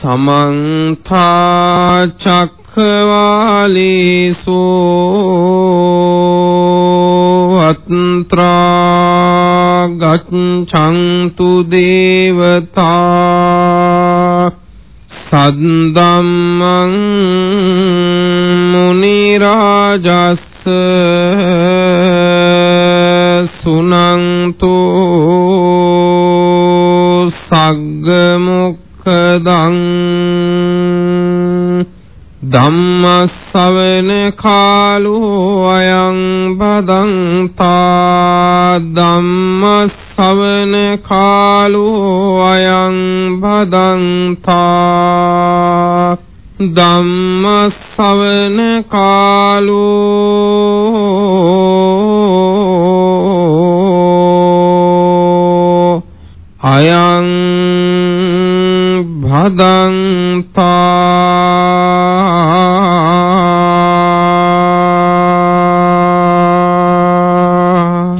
සමන්ත චක්කවාලේසු අත්‍රා ගච්ඡන්තු දේවතා සද්දම්මං මුනි රාජස් සුනන්තෝ සග්ගමුක් සග්ගමුක්ඛදං ධම්මස්සවන කාලෝ අයං බදන්තා ධම්මස්සවන කාලෝ අයං බදන්තා ධම්මස්සවන කාලෝ අයං භදන්තා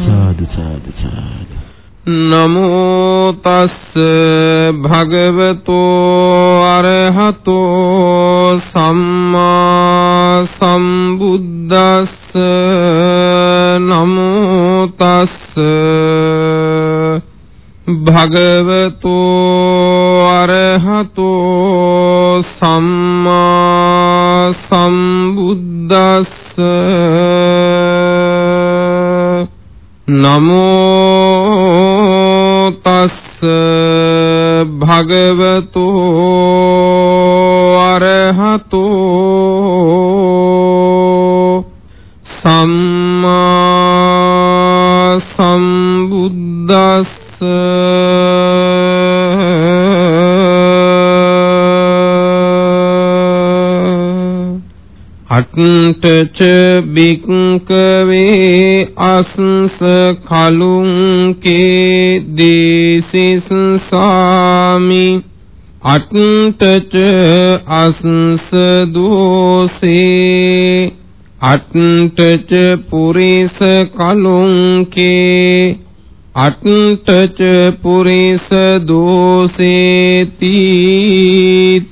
සාදු සාදු සාදු. නමෝ තස්ස භගවතෝ අරහතෝ සම්මා සම්බුද්දස්ස. නමෝ තස්ස භගවතෝ අට්ඨච බික්කවේ අස්ස කලුං කේ දේසිස් සාමි අට්ඨච අස්ස දෝසේ අට්ඨච පුරිස කලුං කේ අට්ඨච පුරිස දෝසේති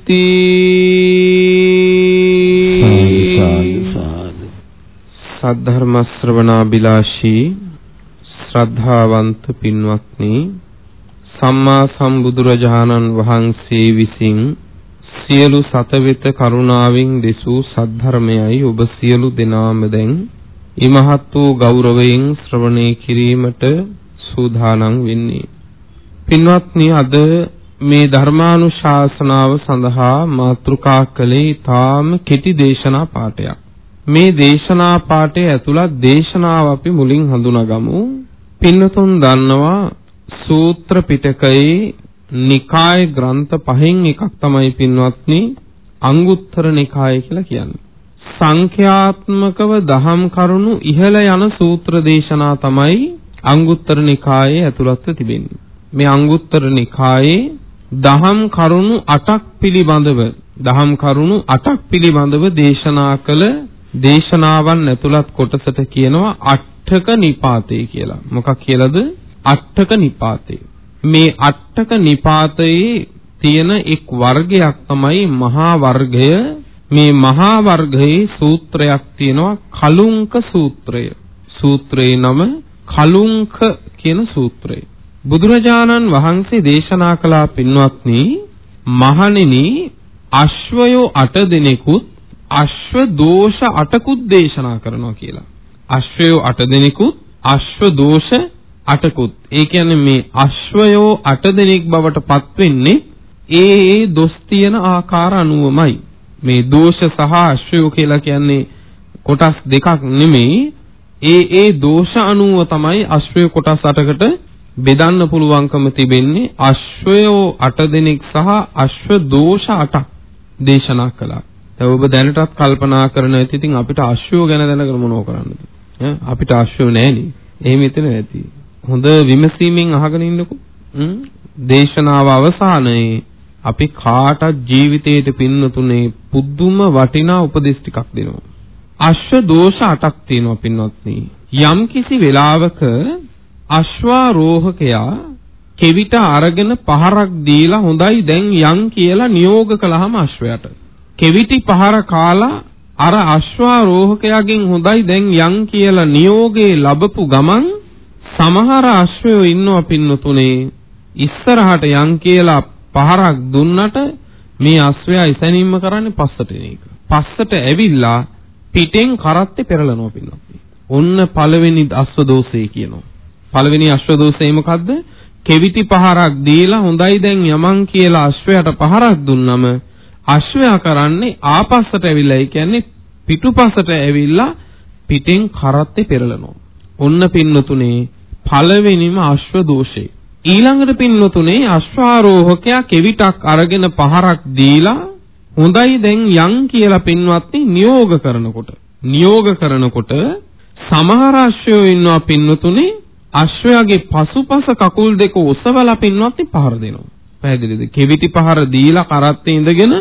සාදු සද්ධර්ම ශ්‍රවණාබිලාෂී ශ්‍රද්ධාවන්ත පින්වත්නි සම්මා සම්බුදුරජාණන් වහන්සේ විසින් සියලු සතවිත කරුණාවෙන් දෙසූ සද්ධර්මයයි ඔබ සියලු දෙනාම දැන් ඉමහත් වූ ගෞරවයෙන් ශ්‍රවණය කිරීමට සූදානම් වෙන්නේ. පින්වත්නි අද මේ ධර්මානුශාසනාව සඳහා මාතෘකා කළේ ඊටාම කෙටි දේශනා පාඩයක්. මේ දේශනා පාඩේ ඇතුළත් දේශනාව අපි මුලින් හඳුනාගමු. පින්නතුන් දන්නවා සූත්‍ර පිටකයේ නිකාය ග්‍රන්ථ පහෙන් එකක් තමයි පින්වත්නි අංගුත්තර නිකාය කියලා කියන්නේ. සංඛ්‍යාත්මකව දහම් කරුණු ඉහළ යන සූත්‍ර දේශනා තමයි අංගුත්තර නිකායේ ඇතුළත්ව තිබෙන්නේ. මේ අංගුත්තර නිකායේ දහම් කරුණු 8ක් පිළිබඳව දහම් කරුණු 8ක් පිළිබඳව දේශනා කළ දේශනාවන් ඇතුළත් කොටසට කියනවා අට්ඨක නිපාතේ කියලා. මොකක් කියලාද? අට්ඨක නිපාතේ. මේ අට්ඨක නිපාතයේ තියෙන එක් වර්ගයක් තමයි මහා වර්ගය. මේ මහා වර්ගයේ සූත්‍රයක් තියෙනවා කලුංක සූත්‍රය. සූත්‍රයේ නම කලුංක කියන සූත්‍රය. බුදුරජාණන් වහන්සේ දේශනා කළා පින්වත්නි මහණෙනි අශ්වයෝ 8 දෙනෙකුත් අශ්ව දෝෂ 8කුත් දේශනා කරනවා කියලා. අශ්වයෝ 8 දෙනෙකුත් අශ්ව දෝෂ 8කුත්. ඒ කියන්නේ මේ අශ්වයෝ 8 දෙනෙක් බවට පත් වෙන්නේ ඒ ඒ දොස් තියෙන ආකාර අනුවමයි. මේ දෝෂ සහ අශ්වයෝ කියලා කියන්නේ කොටස් දෙකක් නෙමෙයි. ඒ ඒ දෝෂ අනුව තමයි අශ්වය කොටස් 8කට බෙදන්න පුළුවන්කම තිබෙන්නේ අශ්වයෝ 8 දෙනෙක් සහ අශ්ව දෝෂ 8ක් දේශනා කළා. දැන් ඔබ දැනටත් කල්පනා කරන ඇති ඉතින් අපිට අශ්වයෝ ගැන දැනගෙන මොනව කරන්නද? ඈ අපිට අශ්වයෝ නැහෙනි. එහෙම හිතෙන ඇති. හොඳ විමසීමෙන් අහගෙන ඉන්නකෝ. දේශනාව අවසානයේ අපි කාටත් ජීවිතයේ පින්නතුනේ පුදුම වටිනා උපදෙස් ටිකක් දෙනවා. අශ්ව දෝෂ 8ක් තියෙනවා පින්වත්නි. යම් කිසි වෙලාවක අශ්වාරෝහකයා කෙවිත අරගෙන පහරක් දීලා හොඳයි දැන් යන් කියලා නියෝග කළාම අශ්වයාට කෙවිටි පහර කාලා අර අශ්වාරෝහකයාගෙන් හොඳයි දැන් යන් කියලා නියෝගේ ලැබපු ගමන් සමහර අශ්වයෝ ඉන්නවා පින්නතුනේ ඉස්සරහට යන් කියලා පහරක් දුන්නට මේ අශ්වයා ඉසැනීම කරන්නේ පස්සට එන එක. පස්සට ඇවිල්ලා පිටෙන් කරත්තේ පෙරලනවා පින්නතුනේ. ඔන්න පළවෙනි අශ්ව දෝෂය කියනවා. පළවෙනි අශ්ව දෝෂය මොකද්ද? කෙවිති පහරක් දීලා හොඳයි දැන් යමන් කියලා අශ්වයාට පහරක් දුන්නම අශ්වයා කරන්නේ ආපස්සට ඇවිල්ලා ඒ කියන්නේ පිටුපසට ඇවිල්ලා පිටෙන් කරත්තේ පෙරලනවා. ඔන්න පින්නතුනේ පළවෙනිම අශ්ව දෝෂේ. ඊළඟට පින්නතුනේ අශ්වාරෝහකයා කෙවිතක් අරගෙන පහරක් දීලා හොඳයි දැන් යන් කියලා පින්වත්නි නියෝග කරනකොට නියෝග කරනකොට සමහර අශ්වයෝ ඉන්නවා පින්නතුනේ අශ්වයාගේ පසුපස කකුල් දෙක ඔසවලා පින්වත්නි පහර දෙනවා. පැහැදිලිද? කෙවිති පහර දීලා කරත්තේ ඉඳගෙන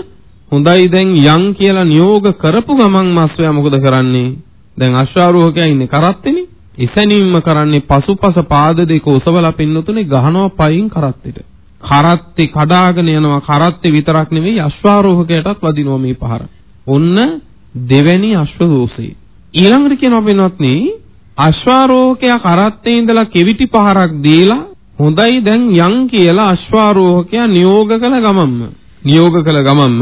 හොඳයි දැන් යන් කියලා නියෝග කරපු ගමන් මාස්වයා මොකද කරන්නේ? දැන් අශ්වාරෝහකයා ඉන්නේ කරත්තේනේ. ඉසැනීම කරන්නේ පසුපස පාද දෙක ඔසවලා පින්නතුනේ ගහනවා පයින් කරත්තෙට. කරත්තේ කඩාගෙන යනවා කරත්තේ විතරක් නෙවෙයි අශ්වාරෝහකයටත් වදිනවා මේ පහර. ඔන්න දෙවැනි අශ්ව දෝෂේ. ඊළඟට කියනවා පින්වත්නි අශ්වාරෝහකයා කරත්තේ ඉඳලා කෙවිටි පහරක් දීලා හොඳයි දැන් යන් කියලා අශ්වාරෝහකයා නියෝග කළ ගමන්ම නියෝග කළ ගමන්ම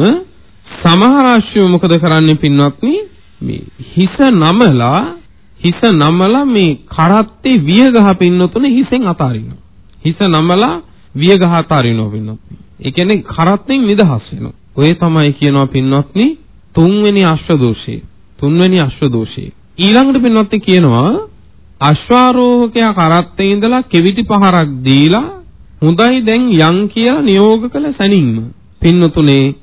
සමහර අශ්වයෝ මොකද කරන්නේ පින්වත්නි? මේ හිස නමලා හිස නමලා මේ කරත්තේ විය ගහ පින්නතුනේ හිසෙන් අතාරිනවා. හිස නමලා විය ගහ අතාරිනවා පින්නත්නි. ඒ කියන්නේ කරත්තෙන් නිදහස් වෙනවා. ඔය තමයි කියනවා පින්වත්නි තුන්වෙනි අශ්ව දෝෂේ තුන්වෙනි අශ්ව දෝෂේ ඊළඟට පින්වත්නි කියනවා අශ්වාරෝහකයා කරත්තේ ඉඳලා කෙවිති පහරක් දීලා හොඳයි දැන් යන් කියලා නියෝග කළ සැනින්ම. පින්නතුනේ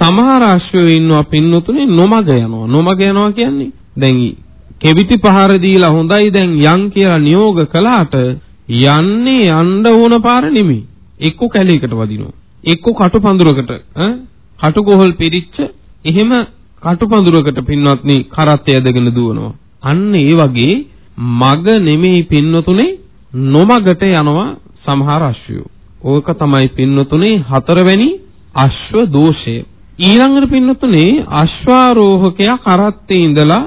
සමහර අශ්වයෝ ඉන්නවා පින්නතුනේ නොමග යනවා නොමග යනවා කියන්නේ දැන් කෙවිති පහර දීලා හොඳයි දැන් යන් කියලා නියෝග කළාට යන්නේ යන්න ඕන පාර නෙමෙයි එක්ක කැලේකට වදිනවා එක්ක කටුපඳුරකට ඈ කටුකොහල් පිරිච්ච එහෙම කටුපඳුරකට පින්වත්නි කරත්තය ඇදගෙන දුවනවා. අන්න ඒ වගේ මග නෙමෙයි පින්නතුනේ නොමගට යනවා සමහර අශ්වයෝ. ඕක තමයි පින්නතුනේ හතරවැනි අශ්ව දෝෂය. ඊළඟට පින්නතුනේ අශ්වාරෝහකයා කරත්තේ ඉඳලා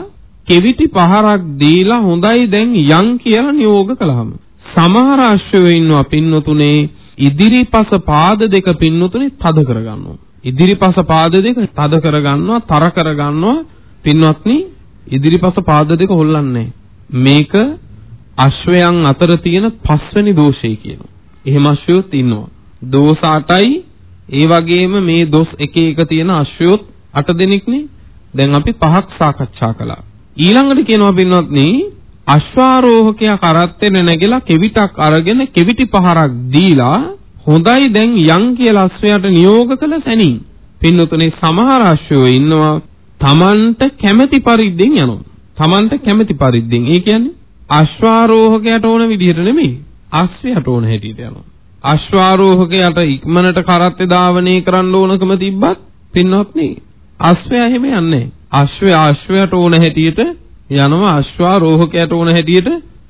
කෙවිටි පහරක් දීලා හොඳයි දැන් යන් කියලා නියෝග කළාම සමහර අශ්වයෝ ඉන්නවා පින්නතුනේ ඉදිරිපස පාද දෙක පින්නතුනේ තද කරගන්නවා. ඉදිරිපස පාද දෙක තද කරගන්නවා තර කරගන්නවා පින්වත්නි ඉදිරිපස පාද දෙක හොල්ලන්නේ මේක අශ්වයන් අතර තියෙන පස්වෙනි දෝෂය කියනවා. එහෙම අශ්වයොත් ඉන්නවා. දෝෂ 8යි ඒ වගේම මේ දොස් එක එක තියෙන අශ්වයොත් 8 දෙනෙක්නේ. දැන් අපි පහක් සාකච්ඡා කළා. ඊළඟට කියනවා පින්වත්නි අශ්වාරෝහකයා කරත්තෙන නැගලා කෙවිතක් අරගෙන කෙවිටි පහරක් දීලා හොඳයි දැන් යන් කියලා අශ්වයාට නියෝග කළ සැනින් පින්නතුනේ සමහර අශ්වයෝ ඉන්නවා Tamanට කැමැති පරිද්දෙන් යනවා. Tamanට කැමැති පරිද්දෙන්. ඒ කියන්නේ අශ්වාරෝහකයට ඕන විදිහට නෙමෙයි. අශ්වයාට ඕන හැටියට යනවා. අශ්වාරෝහකයට ඉක්මනට කරත්තේ ධාවනය කරන්න ඕනකම තිබ්බත් පින්වත්නි අශ්වයා එහෙම යන්නේ අශ්වයා අශ්වයාට ඕන හැටියට යනවා අශ්වාරෝහකයට ඕන හැටියට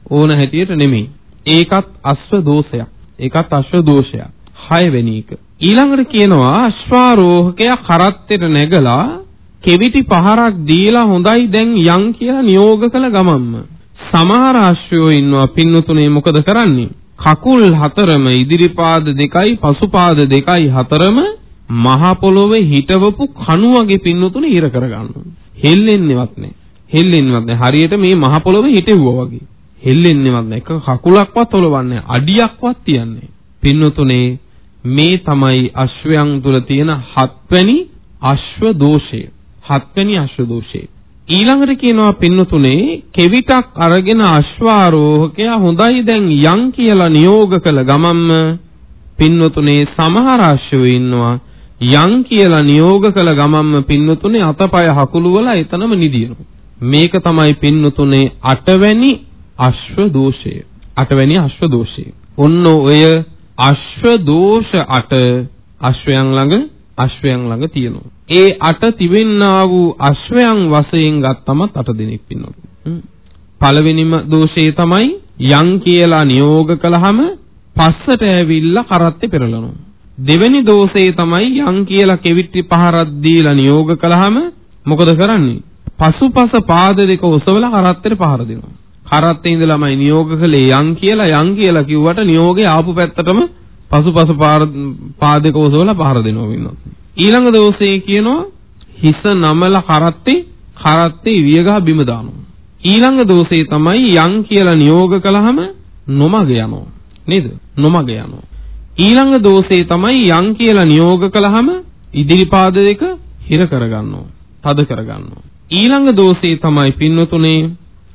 ඕන හැටියට නෙමෙයි. ඒකත් අශ්ව දෝෂයක්. ඒකත් අශ්ව දෝෂයක්. 6 වෙනි එක. ඊළඟට කියනවා අශ්වාරෝහකයා කරත්තෙට නැගලා කෙවිටි පහරක් දීලා හොඳයි දැන් යන් කියලා නියෝග කළ ගමන්ම සමහර අශ්වයෝ ඉන්නවා පින්නතුනේ මොකද කරන්නේ? කකුල් හතරම ඉදිරිපාද දෙකයි පසුපාද දෙකයි හතරම මහ පොළොවේ හිටවපු කණු වගේ පින්නතුනේ ඉර කරගන්නවා. හෙල්ලෙන්නේවත් නැහැ. හෙල්ලෙන්නේවත් නැහැ. හරියට මේ මහ පොළොවේ හිටෙව්වා වගේ. හෙල්ලෙන්නේවත් නැහැ. එක කකුලක්වත් ඔලවන්නේ අඩියක්වත් තියන්නේ. පින්නතුනේ මේ තමයි අශ්වයන් තුල තියෙන හත්වැනි අශ්ව දෝෂය. හත්වැනි අශ්ව දෝෂය. ඊළඟට කියනවා පින්නතුනේ කෙවිතක් අරගෙන අශ්වාරෝහකයා හොඳයි දැන් යන් කියලා නියෝග කළ ගමන්ම පින්නතුනේ සමහර අශ්වයෝ ඉන්නවා යන් කියලා නියෝග කළ ගමන්ම පින්නතුනේ අතපය හකුළු වල එතනම නිදිනවා. මේක තමයි පින්නතුනේ අටවැනි අශ්ව දෝෂය. අටවැනි අශ්ව දෝෂය. ඔන්න ඔය අශ්ව දෝෂ අට අශ්වයන් ළඟ අශ්වයන් ළඟ තියෙනවා. ඒ අට තිබෙන්නා වූ අශ්වයන් වශයෙන් ගත්තම අට දෙනෙක් ඉන්නවා. පළවෙනිම දෝෂය තමයි යන් කියලා නියෝග කළාම පස්සට ඇවිල්ලා කරත්තේ පෙරලනවා. දෙවෙනි දෝෂේ තමයි යන් කියලා කෙවිටි පහරක් දීලා නියෝග කළාම මොකද කරන්නේ? පසුපස පාද දෙක ඔසවලා කරත්තේ පහර දෙනවා. කරත්තේ ඉඳලාමයි නියෝග කළේ යන් කියලා යන් කියලා කිව්වට නියෝගේ ආපු පැත්තටම පසුපස පාදක ඔසවලා පහර දෙනවා වෙනවා. ඊළඟ දෝෂේ කියනවා හිස නමලා කරත්තේ කරත්තේ වියගහ බිම දානවා. ඊළඟ දෝෂේ තමයි යන් කියලා නියෝග කළාම නොමග යනවා. නේද? නොමග යනවා. ඊළඟ දෝෂේ තමයි යන් කියලා නියෝග කළාම ඉදිරි පාද දෙක හිර කරගන්නවා. තද කරගන්නවා. ඊළඟ දෝෂේ තමයි පින්නතුනේ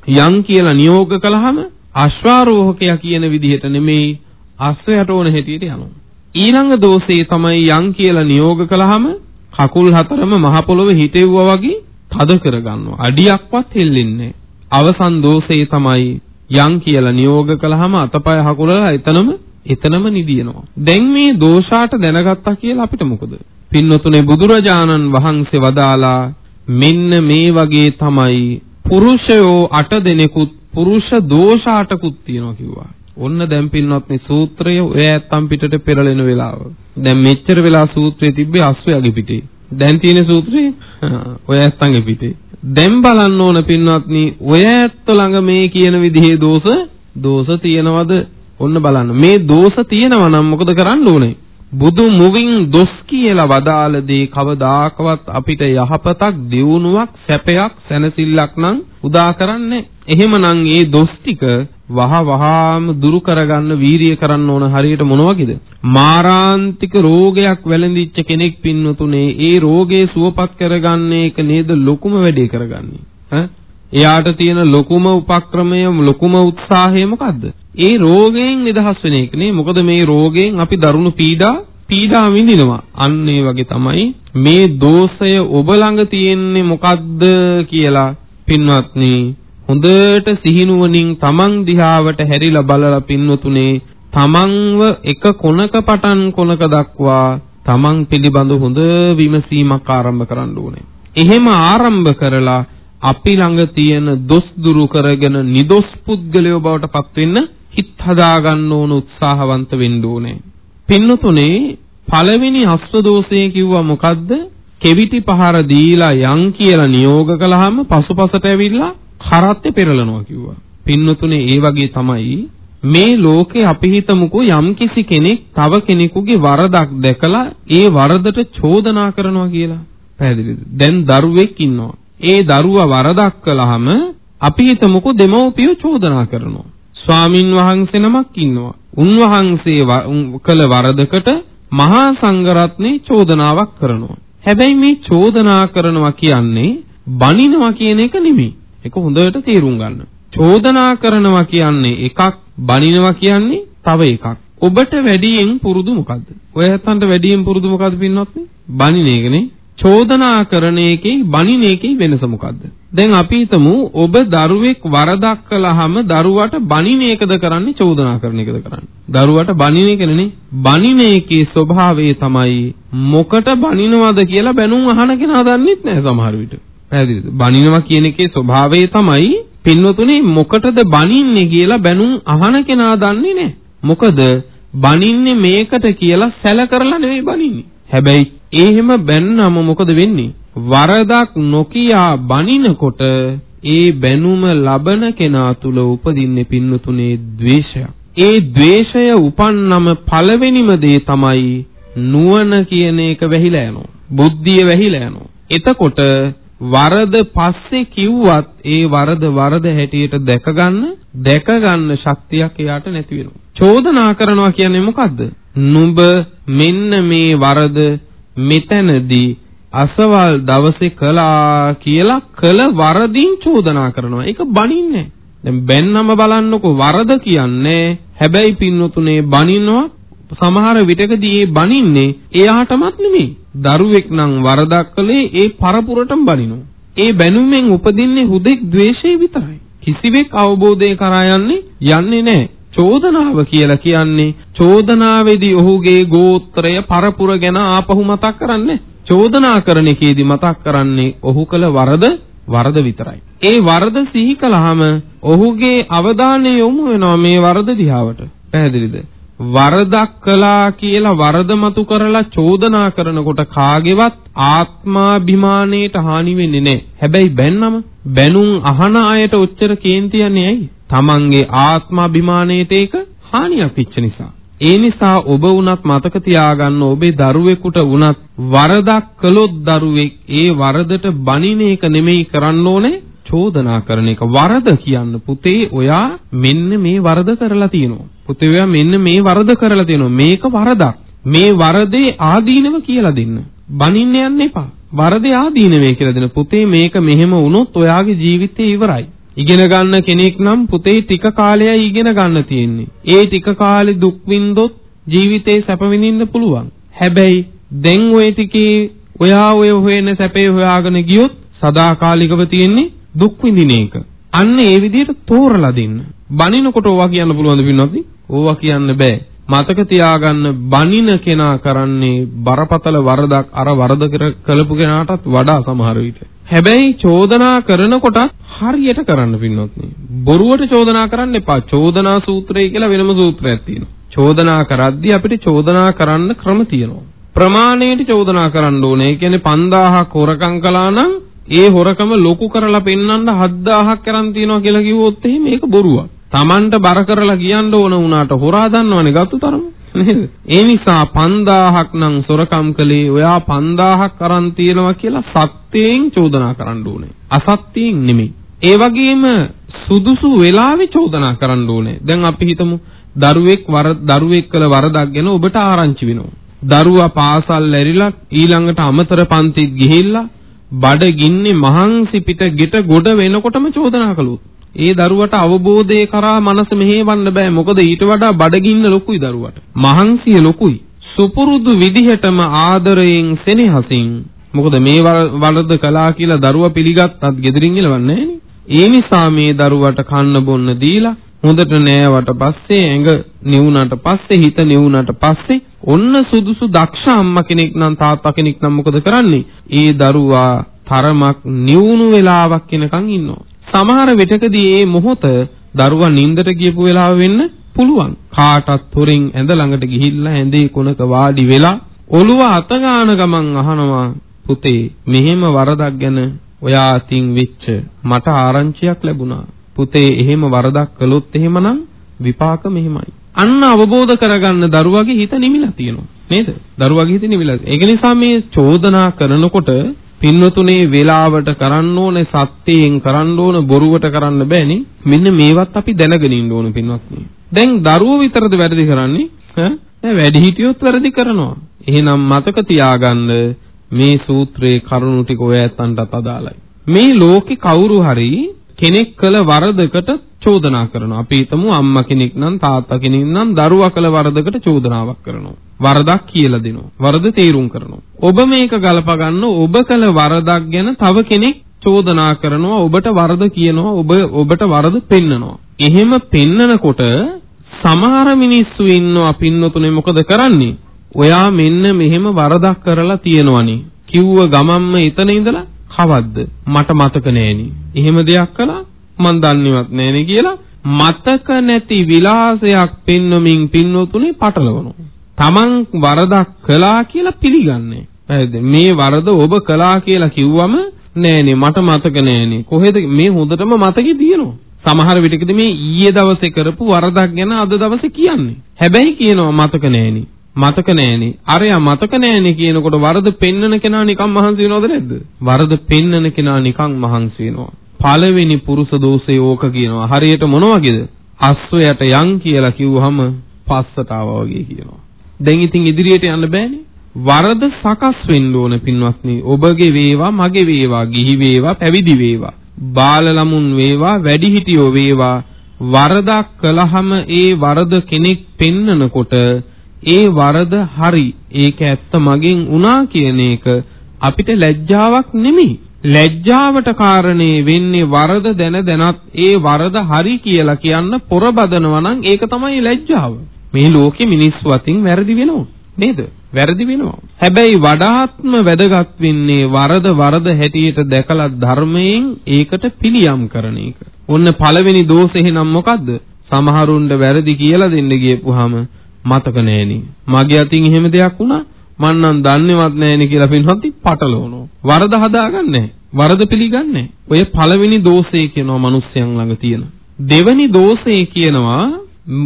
යන් කියලා නියෝග කළාම අශ්වාරෝහකයා කියන විදිහට නෙමෙයි අස්වැයට ඕන හැටියට යනවා. ඊළඟ දෝෂේ තමයි යන් කියලා නියෝග කළාම කකුල් හතරම මහ පොළොවේ හිටෙව්වා වගේ තද කරගන්නවා. අඩියක්වත් හෙල්ලෙන්නේ අවසන් දෝෂේ තමයි යන් කියලා නියෝග කළාම අතපය හකුලලා එතනම එතනම නිදිනවා. දැන් මේ දෝෂාට දැනගත්තා කියලා අපිට මොකද? පින්නතුනේ බුදුරජාණන් වහන්සේ වදාලා මෙන්න මේ වගේ තමයි පුරුෂයෝ 8 දෙනෙකුත් පුරුෂ දෝෂ 8කුත් තියෙනවා කිව්වා. ඔන්න දැන් පින්වත්නි සූත්‍රය ඔය ඇත්තම් පිටට පෙරලෙන වෙලාව. දැන් මෙච්චර වෙලා සූත්‍රයේ තිබ්බේ අස්වැයගේ පිටේ. දැන් තියෙන සූත්‍රේ ඔය ඇත්තන්ගේ පිටේ. දැන් බලන්න ඕන පින්වත්නි ඔය ඇත්ත ළඟ මේ කියන විදිහේ දෝෂ දෝෂ තියනවද? ඔන්න බලන්න. මේ දෝෂ තියෙනවා නම් මොකද කරන්න ඕනේ? බුදු මුවින් දොස් කියලා වදාළ දේ කවදාකවත් අපිට යහපතක් දියුණුවක් සැපයක් සැනසෙල්ලක් නම් උදා කරන්නේ. එහෙමනම් ඒ දොස් ටික වහ වහාම දුරු කරගන්න වීරිය කරන්න ඕන හරියට මොන වගේද? මාරාන්තික රෝගයක් වැළඳිච්ච කෙනෙක් පින්නතුනේ ඒ රෝගේ සුවපත් කරගන්න එක නේද ලොකුම වැඩේ කරගන්නේ. ඈ එයාට තියෙන ලොකුම උපක්‍රමය ලොකුම උත්සාහය මොකද්ද? ඒ රෝගයෙන් නිදහස් වෙන එක නේ. මොකද මේ රෝගයෙන් අපි දරුණු පීඩා පීඩා විඳිනවා. අන්න ඒ වගේ තමයි මේ දෝෂය ඔබ ළඟ තියෙන්නේ මොකද්ද කියලා පින්වත්නි හොඳට සිහිනුවණින් තමන් දිහාවට හැරිලා බලලා පින්වතුනේ තමන්ව එක කොනක පටන් කොනක දක්වා තමන් පිළිබඳ හොඳ විමසීමක් ආරම්භ කරන්න ඕනේ. එහෙම ආරම්භ කරලා අපි ළඟ තියෙන දොස් දුරු කරගෙන නිදොස් පුද්ගලයෝ බවට පත් වෙන්න හිත හදා ගන්න ඕන උත්සාහවන්ත වෙන්න ඕනේ. පින්නතුනේ පළවෙනි අස්ව දෝෂය කිව්වා මොකද්ද? කෙවිටි පහර දීලා යන් කියලා නියෝග කළාම පසුපසට ඇවිල්ලා කරත්තේ පෙරලනවා කිව්වා. පින්නතුනේ ඒ වගේ තමයි මේ ලෝකේ අපි හිතමුකෝ යම්කිසි කෙනෙක් තව කෙනෙකුගේ වරදක් දැකලා ඒ වරදට චෝදනා කරනවා කියලා. පැහැදිලිද? දැන් දරුවෙක් ඉන්නවා. ඒ දරුවා වරදක් කළාම අපි හිතමුකෝ දෙමව්පියෝ චෝදනා කරනවා. ස්වාමින් වහන්සේ නමක් ඉන්නවා. උන්වහන්සේ කළ වරදකට මහා සංඝරත්නේ චෝදනාවක් කරනවා. හැබැයි මේ චෝදනා කරනවා කියන්නේ බනිනවා කියන එක නෙමෙයි. ඒක හොඳට තේරුම් ගන්න. චෝදනා කරනවා කියන්නේ එකක් බනිනවා කියන්නේ තව එකක්. ඔබට වැඩියෙන් පුරුදු මොකද්ද? ඔය හැත්තන්ට වැඩියෙන් පුරුදු මොකද්ද පින්නොත්නේ? බනින එකනේ. චෝදනා කරන එකේ බනින එකේ වෙනස මොකද්ද? දැන් අපි හිතමු ඔබ දරුවෙක් වරදක් කළාම දරුවට බනින එකද කරන්නේ චෝදනා කරන එකද කරන්නේ? දරුවට බනින එක නෙනේ. බනින එකේ ස්වභාවය තමයි මොකට බනිනවද කියලා බැනුම් අහන කෙනා දන්නෙත් නැහැ සමහර විට. පැහැදිලිද? බනිනවා කියන එකේ ස්වභාවය තමයි පින්වතුනේ මොකටද බනින්නේ කියලා බැනුම් අහන කෙනා දන්නේ නැහැ. මොකද බනින්නේ මේකට කියලා සැල කරලා නෙවෙයි බනින්නේ. හැබැයි එහෙම බැන්නම මොකද වෙන්නේ? වරදක් නොකියා බනිනකොට ඒ බැනුම ලබන කෙනා තුල උපදින්නේ පින්නතුනේ ද්වේෂයක්. ඒ ද්වේෂය උපන්නම පළවෙනිම දේ තමයි නුවණ කියන එක වැහිලා යනවා. බුද්ධිය වැහිලා යනවා. එතකොට වරද පස්සේ කිව්වත් ඒ වරද වරද හැටියට දැක ගන්න දැක ගන්න ශක්තියක් එයාට නැති වෙනවා. චෝදනා කරනවා කියන්නේ මොකද්ද? නුඹ මෙන්න මේ වරද මෙතනදී අසවල් දවසේ කළා කියලා කළ වරදින් චෝදනා කරනවා. ඒක බනින්නේ දැන් බැන්නම බලන්නකො වරද කියන්නේ හැබැයි පින්නතුනේ බනිනවා සමහර විටකදී ඒ බනින්නේ එයාටමත් නෙමෙයි. දරුවෙක් නම් වරදක් කළේ ඒ පරපුරටම බනිනවා. ඒ බැනුමෙන් උපදින්නේ හුදෙක් ද්වේෂය විතරයි. කිසිවෙක් අවබෝධය කරා යන්නේ යන්නේ නැහැ. චෝදනාව කියලා කියන්නේ චෝදනාවේදී ඔහුගේ ගෝත්‍රය පරපුර ගැන ආපහු මතක් කරන්නේ චෝදනා කරන එකේදී මතක් කරන්නේ ඔහු කළ වරද වරද විතරයි. ඒ වරද සිහි කළාම ඔහුගේ අවධානය යොමු වෙනවා මේ වරද දිහාවට. පැහැදිලිද? වරදක් කළා කියලා වරද මතු කරලා චෝදනා කරනකොට කාගේවත් ආත්මාභිමානයට හානි වෙන්නේ නැහැ. හැබැයි බැන්නම බැනුම් අහන අයට ඔච්චර කේන්ති යන්නේ ඇයි? Tamange ආත්මාභිමානයට ඒක හානියක් වෙච්ච නිසා. ඒ නිසා ඔබ වුණත් මතක තියාගන්න ඔබේ දරුවෙකුට වුණත් වරදක් කළොත් දරුවෙක් ඒ වරදට බනින එක නෙමෙයි කරන්න ඕනේ චෝදනා කරන එක වරද කියන්න පුතේ ඔයා මෙන්න මේ වරද කරලා තියෙනවා. පුතේ ඔයා මෙන්න මේ වරද කරලා තියෙනවා. මේක වරදක්. මේ වරදේ ආදීනව කියලා දෙන්න. බනින්න යන්න එපා. වරදේ ආදීනවේ කියලා දෙන්න. පුතේ මේක මෙහෙම වුණොත් ඔයාගේ ජීවිතේ ඉවරයි. ඉගෙන ගන්න කෙනෙක් නම් පුතේ ටික කාලයයි ඉගෙන ගන්න තියෙන්නේ. ඒ ටික කාලේ දුක් විඳොත් ජීවිතේ සැප විඳින්න පුළුවන්. හැබැයි දැන් ওই ටිකේ ඔයා ඔය හොයන සැපේ හොයාගෙන ගියොත් සදාකාලිකව තියෙන්නේ දුක් විඳින එක. අන්න ඒ විදිහට තෝරලා දෙන්න. බනිනකොට ඕවා කියන්න පුළුවන්ද පින්වත්නි? ඕවා කියන්න බෑ. මතක තියාගන්න බනින කෙනා කරන්නේ බරපතල වරදක් අර වරද කළපු කෙනාටත් වඩා සමහර විට. හැබැයි චෝදනා කරනකොට හරියට කරන්න පින්වත්නි. බොරුවට චෝදනා කරන්න එපා. චෝදනා සූත්‍රය කියලා වෙනම සූත්‍රයක් තියෙනවා. චෝදනා කරද්දී අපිට චෝදනා කරන්න ක්‍රම තියෙනවා. ප්‍රමාණයට චෝදනා කරන්න ඕනේ. ඒ කියන්නේ 5000ක් හොරකම් කළා නම් ඒ හොරකම ලොකු කරලා පෙන්වන්න 7000ක් කරන් තියනවා කියලා කිව්වොත් එහෙම මේක බොරුවක්. Tamanට බර කරලා කියන්න ඕන වුණාට හොරා දන්නවනේ ගත්තු තරම. නේද? ඒ නිසා 5000ක් නම් සොරකම් කළේ ඔයා 5000ක් අරන් තියනවා කියලා සත්‍යයෙන් චෝදනා කරන්න ඕනේ. අසත්‍යයෙන් නෙමෙයි. ඒ වගේම සුදුසු වෙලාවේ චෝදනා කරන්න ඕනේ. දැන් අපි හිතමු දරුවෙක් වර දරුවෙක් කළ වරදක් ගැන ඔබට ආරංචි වෙනවා. දරුවා පාසල් ඇරිලා ඊළඟට අමතර පන්තිත් ගිහිල්ලා බඩගින්නේ මහන්සි පිට ගෙට ගොඩ වෙනකොටම චෝදනා කළොත්. ඒ දරුවට අවබෝධය කරා මනස මෙහෙවන්න බෑ. මොකද ඊට වඩා බඩගින්න ලොකුයි දරුවට. මහන්සිය ලොකුයි. සුපුරුදු විදිහටම ආදරයෙන් සෙනෙහසින්. මොකද මේ වරද කළා කියලා දරුවා පිළිගත්තත් gedirin ඉලවන්නේ ඒ නිසා මේ දරුවට කන්න බොන්න දීලා හොඳට නෑවට පස්සේ ඇඟ නිවුනට පස්සේ හිත නිවුනට පස්සේ ඔන්න සුදුසු දක්ෂ අම්මා කෙනෙක් නම් තාත්තා කෙනෙක් නම් මොකද කරන්නේ? ඒ දරුවා තරමක් නිවුණු වෙලාවක් වෙනකන් ඉන්නවා. සමහර විටකදී මේ මොහොත දරුවා නිින්දට ගියපු වෙලාව වෙන්න පුළුවන්. කාටත් හොරින් ඇඳ ළඟට ගිහිල්ලා ඇඳේ කොනක වාඩි වෙලා ඔළුව අත ගන්න ගමන් අහනවා පුතේ මෙහෙම වරදක් ගැන ඔයා අතින් වෙච්ච මට ආරංචියක් ලැබුණා. පුතේ එහෙම වරදක් කළොත් එහෙමනම් විපාක මෙහෙමයි. අන්න අවබෝධ කරගන්න දරුවගේ හිත නිමිලා තියෙනවා. නේද? දරුවගේ හිත නිමිලා. ඒක නිසා මේ චෝදනා කරනකොට පින්වතුනේ වේලාවට කරන්න ඕනේ සත්‍යයෙන් කරන්න ඕන බොරුවට කරන්න බෑනේ. මෙන්න මේවත් අපි දැනගෙන ඉන්න ඕන පින්වත්නි. දැන් දරුවෝ විතරද වැරදි කරන්නේ? ඈ වැඩිහිටියොත් වැරදි කරනවා. එහෙනම් මතක තියාගන්න මේ සූත්‍රයේ කරුණු ටික ඔය ඇත්තන්ටත් අදාළයි. මේ ලෝකේ කවුරු හරි කෙනෙක් කළ වරදකට චෝදනා කරනවා. අපි හිතමු අම්මා කෙනෙක් නම් තාත්තා කෙනෙක් නම් දරුවා කළ වරදකට චෝදනාවක් කරනවා. වරදක් කියලා දෙනවා. වරද තේරුම් කරනවා. ඔබ මේක ගලප ගන්න ඔබ කළ වරදක් ගැන තව කෙනෙක් චෝදනා කරනවා ඔබට වරද කියනවා ඔබ ඔබට වරද පෙන්නනවා. එහෙම පෙන්නනකොට සමහර මිනිස්සු ඉන්නවා පින්නතුනේ මොකද කරන්නේ? ඔයා මෙන්න මෙහෙම වරදක් කරලා තියෙනවනේ. කිව්ව ගමම්ම එතන ඉඳලා කවද්ද මට මතක නෑනේ. එහෙම දෙයක් කළා මන් දන්නේවත් නෑනේ කියලා මතක නැති විලාසයක් පෙන්වමින් පින්නතුනේ පටලවනවා. Taman වරදක් කළා කියලා පිළිගන්නේ. මේ වරද ඔබ කළා කියලා කිව්වම නෑනේ මට මතක නෑනේ. කොහෙද මේ හොඳටම මතකේ තියෙනවා. සමහර විටකදී මේ ඊයේ දවසේ කරපු වරදක් ගැන අද දවසේ කියන්නේ. හැබැයි කියනවා මතක නෑනේ. මතක නෑනේ. අරයා මතක නෑනේ කියනකොට වරද පෙන්නන කෙනා නිකන් මහන්සි වෙනවද නැද්ද? වරද පෙන්නන කෙනා නිකන් මහන්සි වෙනවා. පළවෙනි පුරුෂ දෝෂය ඕක කියනවා. හරියට මොන වගේද? අස්වැයට යන් කියලා කිව්වහම පස්සට ආවා වගේ කියනවා. දැන් ඉතින් ඉදිරියට යන්න බෑනේ. වරද සකස් වෙන්න ඕන පින්වත්නි. ඔබගේ වේවා, මගේ වේවා, ගිහි වේවා, පැවිදි වේවා, බාල ළමුන් වේවා, වැඩිහිටියෝ වේවා වරදක් කළාම ඒ වරද කෙනෙක් පෙන්නනකොට ඒ වරද හරි. ඒක ඇත්ත මගෙන් වුණා කියන එක අපිට ලැජ්ජාවක් නෙමෙයි. ලැජ්ජාවට කාරණේ වෙන්නේ වරද දැන දැනත් ඒ වරද හරි කියලා කියන්න පොරබදනවා නම් ඒක තමයි ලැජ්ජාව. මේ ලෝකෙ මිනිස්සු අතින් වැරදි වෙනවා. නේද? වැරදි වෙනවා. හැබැයි වඩාත්ම වැදගත් වෙන්නේ වරද වරද හැටියට දැකලා ධර්මයෙන් ඒකට පිළියම් කරන එක. ඔන්න පළවෙනි දෝෂේ නම් මොකද්ද? සමහරුන්ට වැරදි කියලා දෙන්න ගියපුවාම මතක නෑනේ. මගේ අතින් එහෙම දෙයක් වුණා මං නම් දන්නේවත් නෑනේ කියලා පින්වත්නි පටලවනවා. වරද හදාගන්නේ වරද පිළිගන්නේ ඔය පළවෙනි දෝෂය කියනවා මිනිස්යන් ළඟ තියෙන. දෙවෙනි දෝෂය කියනවා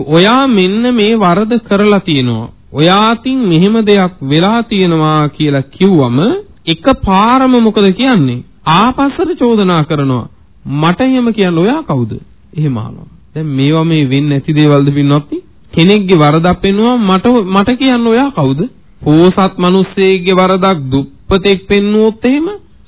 ඔයා මෙන්න මේ වරද කරලා තියෙනවා. ඔයාටින් මෙහෙම දෙයක් වෙලා තියෙනවා කියලා කිව්වම එකපාරම මොකද කියන්නේ? ආපස්සට චෝදනා කරනවා. මට එහෙම කියන්න ඔයා කවුද? එහෙම අහනවා. දැන් මේවා මේ වෙන්නේ නැති දේවල්ද පින්නොත්නි? කෙනෙක්ගේ වරදක් පෙන්නුවා මට මට කියන්න ඔයා කවුද? පෝසත් මිනිස්සෙක්ගේ වරදක් දුප්පතෙක් පෙන්නුවොත් එහෙම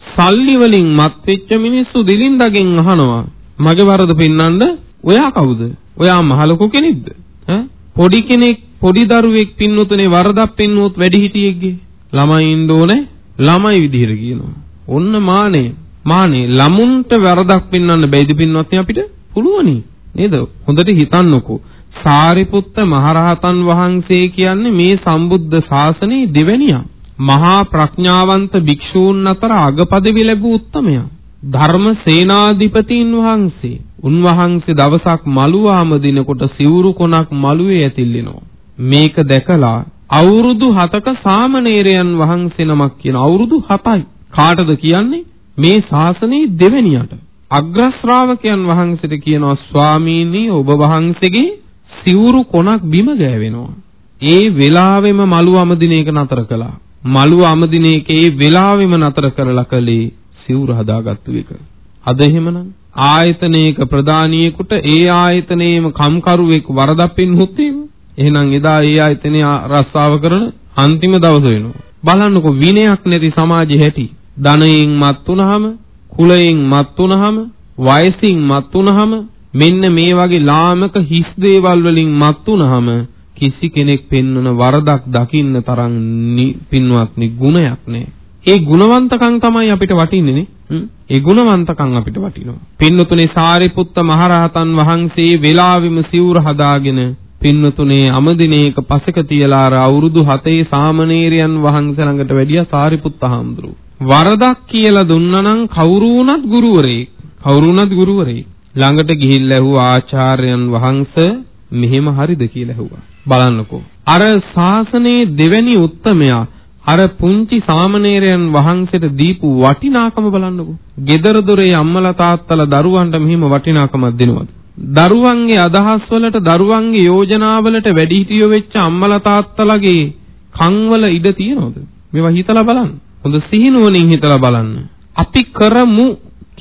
සල්ලි වලින් මත් වෙච්ච මිනිස්සු දිලින්දගෙන් අහනවා මගේ වරද පෙන්වන්න ඔයා කවුද? ඔයා මහලොකු කෙනෙක්ද? ඈ පොඩි කෙනෙක් පොඩි දරුවෙක් පින්නතුනේ වරදක් පෙන්නුවොත් වැඩිහිටියෙක්ගේ ළමයි ඉන්න ඕනේ ළමයි විදිහට කියනවා. ඔන්න මානේ මානේ ළමුන්ට වරදක් පෙන්වන්න බැයිද පින්වත්නි අපිට? පුළුවනි. නේද? හොඳට හිතන්නකෝ. සාරිපුත්ත මහරහතන් වහන්සේ කියන්නේ මේ සම්බුද්ධ ශාසනයේ දෙවැනියා. මහා ප්‍රඥාවන්ත භික්ෂූන් අතර අගපදවි ලැබූ උත්තමයා. ධර්ම සේනාධිපතීන් වහන්සේ. උන්වහන්සේ දවසක් මළුවාම දිනකොට සිවුරු කොනක් මළුවේ ඇතිල්ලිනවා. මේක දැකලා අවුරුදු 7ක සාමණේරයන් වහන්සේ නමක් කියන අවුරුදු 7යි. කාටද කියන්නේ? මේ ශාසනයේ දෙවැනියට. අග්‍ර ශ්‍රාවකයන් වහන්සේට කියනවා ස්වාමීනි ඔබ වහන්සේගේ සිවුරු කොනක් බිම ගෑවෙනවා. ඒ වෙලාවෙම මලු අමදින එක නතර කළා. මලු අමදින එක ඒ වෙලාවෙම නතර කරලා කලේ සිවුර හදාගත්තු එක. අද එහෙමනම් ආයතනයක ප්‍රධානියෙකුට ඒ ආයතනයේම කම්කරුවෙක් වරදක් පින්හුත් එහෙනම් එදා ඒ ආයතනය රස්සාව කරන අන්තිම දවස වෙනවා. බලන්නකො විනයක් නැති සමාජෙ හැටි. ධනයෙන් මත් වුනහම කුලයෙන් මත් වුනහම වයසින් මත් වුනහම මෙන්න මේ වගේ ලාමක හිස් දේවල් වලින් මත් වුනහම කිසි කෙනෙක් පෙන්වන වරදක් දකින්න තරම් පින්වත්නි ගුණයක් නෑ. ඒ ගුණවන්තකම් තමයි අපිට වටින්නේ නේ. ඒ ගුණවන්තකම් අපිට වටිනවා. පින්නතුනේ සාරිපුත්ත මහරහතන් වහන්සේ වෙලාවෙම සිවුර හදාගෙන පින්නතුනේ අමදිනේක පසක තියලා අවුරුදු 7 සාමණේරයන් වහන්සේ ළඟට වැඩියා සාරිපුත්ත හාමුදුරුවෝ. වරදක් කියලා දුන්නා නම් කවුරු වුණත් ගුරුවරයෙක්. කවුරු වුණත් ගුරුවරයෙක්. ළඟට ගිහිල්ලා ඇහුවා ආචාර්යයන් වහන්සේ මෙහෙම හරිද කියලා ඇහුවා. බලන්නකෝ. අර ශාසනයේ දෙවැනි උත්තමයා අර පුංචි සාමණේරයන් වහන්සේට දීපු වටිනාකම බලන්නකෝ. gedara dore අම්මලා තාත්තලා දරුවන්ට මෙහිම වටිනාකමක් දෙනවද? දරුවන්ගේ අදහස් වලට දරුවන්ගේ යෝජනා වලට වැඩිහිටියෝ වෙච්ච අම්මලා තාත්තලාගේ කන්වල ඉඩ තියනවද? මේවා හිතලා බලන්න. හොඳ සිහිනුවණින් හිතලා බලන්න. අපි කරමු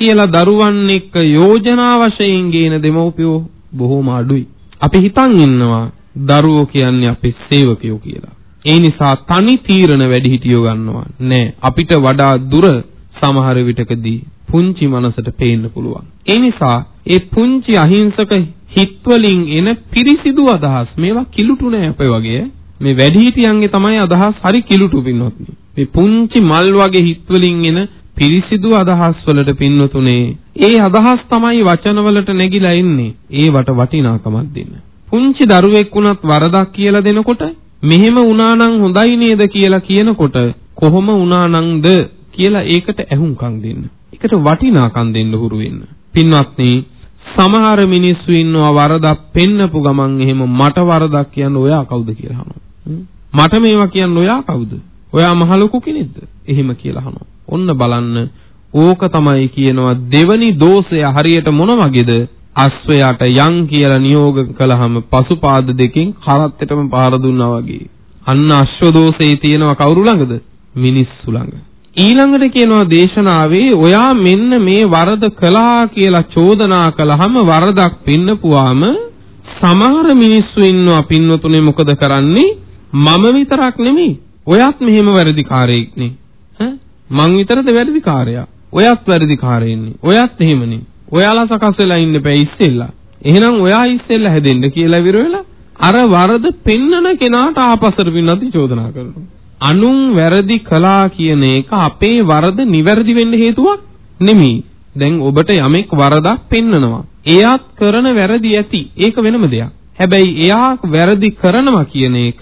කියලා දරුවන් එක්ක යෝජනා වශයෙන් ගේන දෙමව්පියෝ බොහොම අඩුයි. අපි හිතන් ඉන්නවා දරුවෝ කියන්නේ අපේ සේවකයෝ කියලා. ඒ නිසා තනි තීරණ වැඩිහිටියෝ ගන්නවා. නෑ අපිට වඩා දුර සමහර විටකදී පුංචි මනසට පේන්න පුළුවන්. ඒ නිසා ඒ පුංචි අහිංසක හිත්වලින් එන පිරිසිදු අදහස් මේවා කිලුටු නෑ අපේ වගේ. මේ වැඩිහිටියන්ගේ තමයි අදහස් හරි කිලුටු පින්නොත්නි. මේ පුංචි මල් වගේ හිත්වලින් එන පිරිසිදු අදහස් වලට පින්නතුනේ ඒ අදහස් තමයි වචන වලට නැగిලා ඉන්නේ. ඒවට වටිනාකමක් දෙන්න. පුංචි දරුවෙක් වුණත් වරදක් කියලා දෙනකොට මෙහෙම වුණා නම් හොඳයි නේද කියලා කියනකොට කොහොම වුණා නම්ද කියලා ඒකට ඇහුම්කන් දෙන්න. ඒකට වටිනාකම් දෙන්න හුරු වෙන්න. පින්වත්නි සමහර මිනිස්සු ඉන්නවා වරදක් පෙන්නපු ගමන් එහෙම මට වරදක් කියන්න ඔයා කවුද කියලා අහනවා. මට මේවා කියන්න ඔයා කවුද? ඔයා මහ ලොකු කෙනෙක්ද? එහෙම කියලා අහනවා. ඔන්න බලන්න ඕක තමයි කියනවා දෙවනි දෝෂය හරියට මොන වගේද? අස්වැයට යන් කියලා නියෝග කළාම පසුපාද දෙකෙන් කරත්තෙටම පාර දුන්නා වගේ. අන්න අශ්ව දෝෂේ තියෙනවා කවුරු ළඟද? මිනිස්සු ළඟ. ඊළඟට කියනවා දේශනාවේ ඔයා මෙන්න මේ වරද කළා කියලා චෝදනා කළාම වරදක් පින්නපුවාම සමහර මිනිස්සු ඉන්නවා පින්වතුනේ මොකද කරන්නේ මම විතරක් නෙමෙයි ඔයත් මෙහෙම වැරදිකාරයෙක් නේ ඈ මං විතරද වැරදිකාරයා ඔයත් වැරදිකාරයෙන්නේ ඔයත් එහෙමනේ ඔයාලා සකස් වෙලා ඉන්න බෑ ඉස්සෙල්ලා එහෙනම් ඔයා ඉස්සෙල්ලා හැදෙන්න කියලා විරවලා අර වරද පෙන්නන කෙනාට ආපස්සට පින්නත් චෝදනා කරනවා අනුන් වැරදි කළා කියන එක අපේ වරද නිවැරදි වෙන්න හේතුවක් නෙමෙයි. දැන් ඔබට යමෙක් වරදක් පෙන්නනවා. එයාත් කරන වැරදි ඇති. ඒක වෙනම දෙයක්. හැබැයි එයා වැරදි කරනවා කියන එක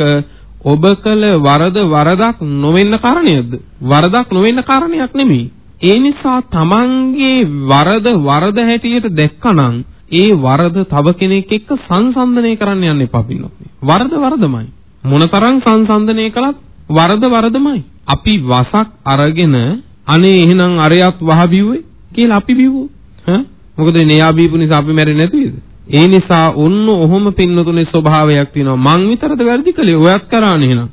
ඔබ කළ වරද වරදක් නොවෙන්න කාරණයක්ද? වරදක් නොවෙන්න කාරණයක් නෙමෙයි. ඒ නිසා තමන්ගේ වරද වරද හැටියට දැක්කනම් ඒ වරද තව කෙනෙක් එක්ක සංසන්දනය කරන්න යන්න එපා පින්නොත්. වරද වරදමයි. මොනතරම් සංසන්දනය කළත් වරද වරදමයි. අපි වසක් අරගෙන අනේ එහෙනම් අරයත් වහ බිව්වේ කියලා අපි බිව්වෝ. ඈ මොකද නෙයා බීපු නිසා අපි මැරෙන්නේ නැතිද? ඒ නිසා ඔන්න ඔහොම පින්නතුනේ ස්වභාවයක් තියෙනවා. මං විතරද වැරදි කළේ? ඔයත් කරානේ එහෙනම්.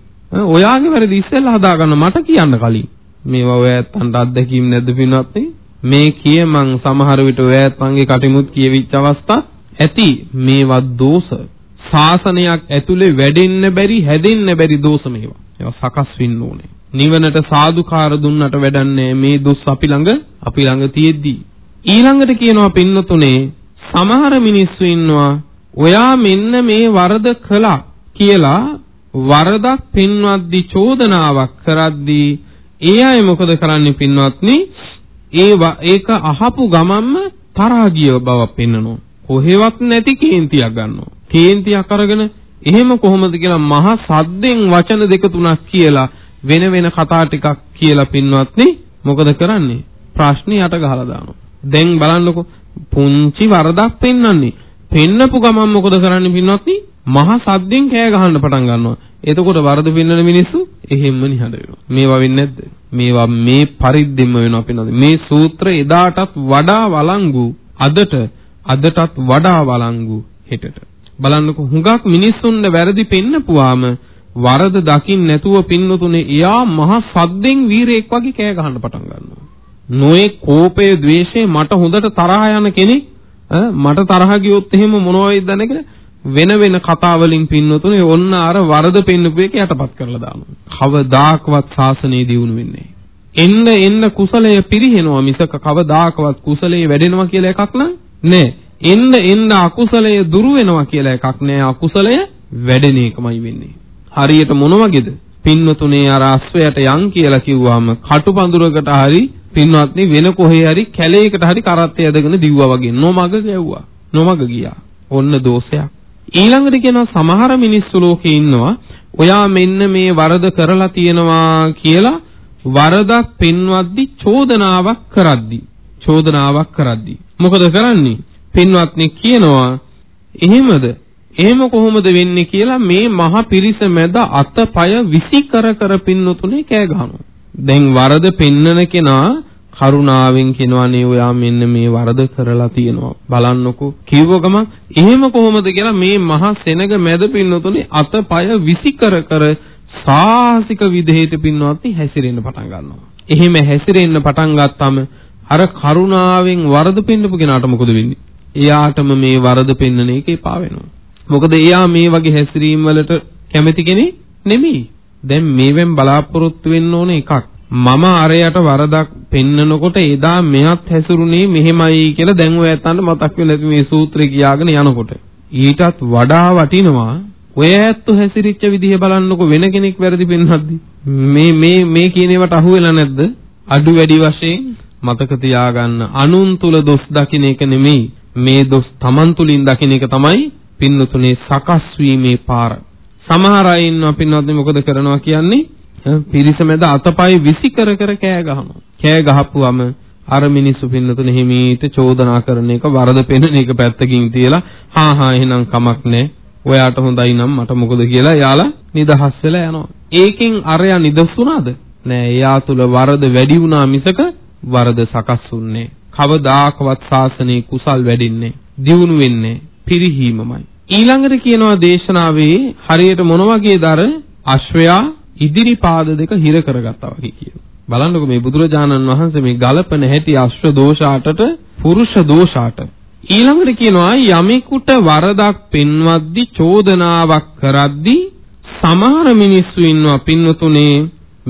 ඔයාගේ වැරදි ඉස්සෙල්ලා හදාගන්න මට කියන්න කලින්. මේවා ඔයත්න්ට අත්දැකීම් නැද්ද පින්වත්නි? මේ කිය මං සමහර විට ඔයත්න්ගේ කටිමුත් කියවිච්ච අවස්ථා ඇති මේවා දෝෂ. ශාසනයක් ඇතුලේ වැඩෙන්න බැරි හැදෙන්න බැරි දෝෂ මේවා. ඒවා සකස් වෙන්න ඕනේ. නිවනට සාදුකාර දුන්නට වැඩන්නේ මේ දුස් අපි ළඟ අපි ළඟ තියෙද්දී ඊළඟට කියනවා පින්නතුනේ සමහර මිනිස්සු ඉන්නවා ඔයා මෙන්න මේ වරද කළා කියලා වරදක් පින්වත්දි චෝදනාවක් කරද්දී ඒ අය මොකද කරන්නේ පින්වත්නි? ඒ ඒක අහපු ගමන්ම තරහා ගිය බවක් පෙන්නනවා. කොහෙවත් නැති කේන්තියක් ගන්නවා. කේන්තියක් අරගෙන එහෙම කොහොමද කියලා මහ සද්දෙන් වචන දෙක තුනක් කියලා වෙන වෙන කතා ටිකක් කියලා පින්වත්නි මොකද කරන්නේ? ප්‍රශ්නේ යට ගහලා දානවා. දැන් බලන්නකො පුංචි වරදක් පෙන්වන්නේ පෙන්නපු ගමන් මොකද කරන්නේ පින්වත්නි? මහ සද්දෙන් කෑ ගහන්න පටන් ගන්නවා. එතකොට වරද පෙන්වන මිනිස්සු එහෙම්ම නිහඬ වෙනවා. මේවා වෙන්නේ නැද්ද? මේවා මේ පරිද්දෙම වෙනවා පින්වත්නි. මේ සූත්‍ර එදාටත් වඩා වළංගු. අදට අදටත් වඩා වළංගු හෙටට. බලන්නකො හුඟක් මිනිස්සුන්ට වැරදි පෙන්නපුවාම වරද දකින්න නැතුව පින්නතුනේ එයා මහ සද්දෙන් වීරයෙක් වගේ කෑ ගහන්න පටන් ගන්නවා. නොයේ කෝපය, ద్వේෂය මට හොඳට තරහ යන කෙනෙක් මට තරහ ගියොත් එහෙම මොනවා වෙයිද නැහැ වෙන වෙන කතා වලින් පින්නතුනේ ඔන්න අර වරද පෙන්නපු එක යටපත් කරලා දානවා. කවදාකවත් ශාසනය දියුණු වෙන්නේ එන්න එන්න කුසලය පිරිහෙනවා මිසක කවදාකවත් කුසලයේ වැඩෙනවා කියලා එකක් නෑ. එන්න එන්න අකුසලය දුරු වෙනවා කියලා එකක් නෑ. අකුසලය වැඩෙන එකමයි වෙන්නේ. හරියට මොන වගේද? පින්වතුනේ අර අස්වැයට යන් කියලා කිව්වම කටුපඳුරකට හරි පින්වත්නි වෙන කොහේ හරි කැලේකට හරි කරත්තය ඇදගෙන දිව්වා වගේ නොමග ගැව්වා. නොමග ගියා. ඔන්න දෝෂයක්. ඊළඟට කියනවා සමහර මිනිස්සු ලෝකේ ඉන්නවා ඔයා මෙන්න මේ වරද කරලා තියෙනවා කියලා වරදක් පෙන්වද්දි චෝදනාවක් කරද්දි චෝදනාවක් කරද්දි මොකද කරන්නේ පින්වත්නි කියනවා එහෙමද එහෙම කොහොමද වෙන්නේ කියලා මේ මහ පිරිස මැද අතපය විසි කර කර පින්නතුනේ කෑ ගහනවා. දැන් වරද පෙන්නන කෙනා කරුණාවෙන් කියනවානේ ඔයා මෙන්න මේ වරද කරලා තියෙනවා බලන්නකෝ කිව්ව ගමන් එහෙම කොහොමද කියලා මේ මහ සෙනග මැද පින්නතුනේ අතපය විසි කර කර සාහසික විදේහිත පින්නවත්නි හැසිරෙන්න පටන් ගන්නවා. එහෙම හැසිරෙන්න පටන් ගත්තාම අර කරුණාවෙන් වරද පෙන්නපු කෙනාට මොකද වෙන්නේ? එයාටම මේ වරද පෙන්නන එක එපා වෙනවා. මොකද එයා මේ වගේ හැසිරීම් වලට කැමති කෙනෙක් නෙමෙයි. දැන් මේවෙන් බලාපොරොත්තු වෙන්න ඕන එකක්. මම අරයට වරදක් පෙන්නනකොට එදා මෙයත් හැසිරුනේ මෙහෙමයි කියලා දැන් ඔය ඇත්තන්ට මතක් වෙලා මේ සූත්‍රය කියාගෙන යනකොට. ඊටත් වඩා වටිනවා ඔය ඇත්තු හැසිරිච්ච විදිහ බලන්නකො වෙන කෙනෙක් වැරදි පෙන්වද්දි. මේ මේ මේ කියන ඒවාට අහු වෙලා නැද්ද? අඩු වැඩි වශයෙන් මතක තියාගන්න අනුන් තුල දොස් දකින්න එක නෙමෙයි මේ දොස් Taman තුලින් දකින්න එක තමයි පින්නතුනේ සකස් වීමේ පාර. සමහර අය ඉන්නවා පින්නත් මොකද කරනවා කියන්නේ පිරිස මැද අතපය විසි කර කර කෑ ගහනවා. කෑ ගහපුවම අර මිනිස්සු පින්නතුනේ හිමීට චෝදනා කරන එක වරද පෙන්නන එක පැත්තකින් තියලා හා හා එහෙනම් කමක් නැහැ. ඔයාට හොඳයි නම් මට මොකද කියලා එයාලා නිදහස් වෙලා යනවා. ඒකෙන් අරයා නිදසුණාද? නෑ එයා තුල වරද වැඩි වුණා මිසක වරද සකස් වුන්නේ කවදාකවත් ශාසනයේ කුසල් වැඩින්නේ දියුණු වෙන්නේ පිරිහීමමයි. ඊළඟට කියනවා දේශනාවේ හරියට මොන වගේද අර අශ්වයා ඉදිරි පාද දෙක හිර කරගත්තා වගේ කියනවා. බලන්නකො මේ බුදුරජාණන් වහන්සේ මේ ගලපන හැටි අශ්ව දෝෂාටට පුරුෂ දෝෂාට. ඊළඟට කියනවා යමෙකුට වරදක් පෙන්වද්දි චෝදනාවක් කරද්දි සමහර මිනිස්සු ඉන්නවා පින්වතුනේ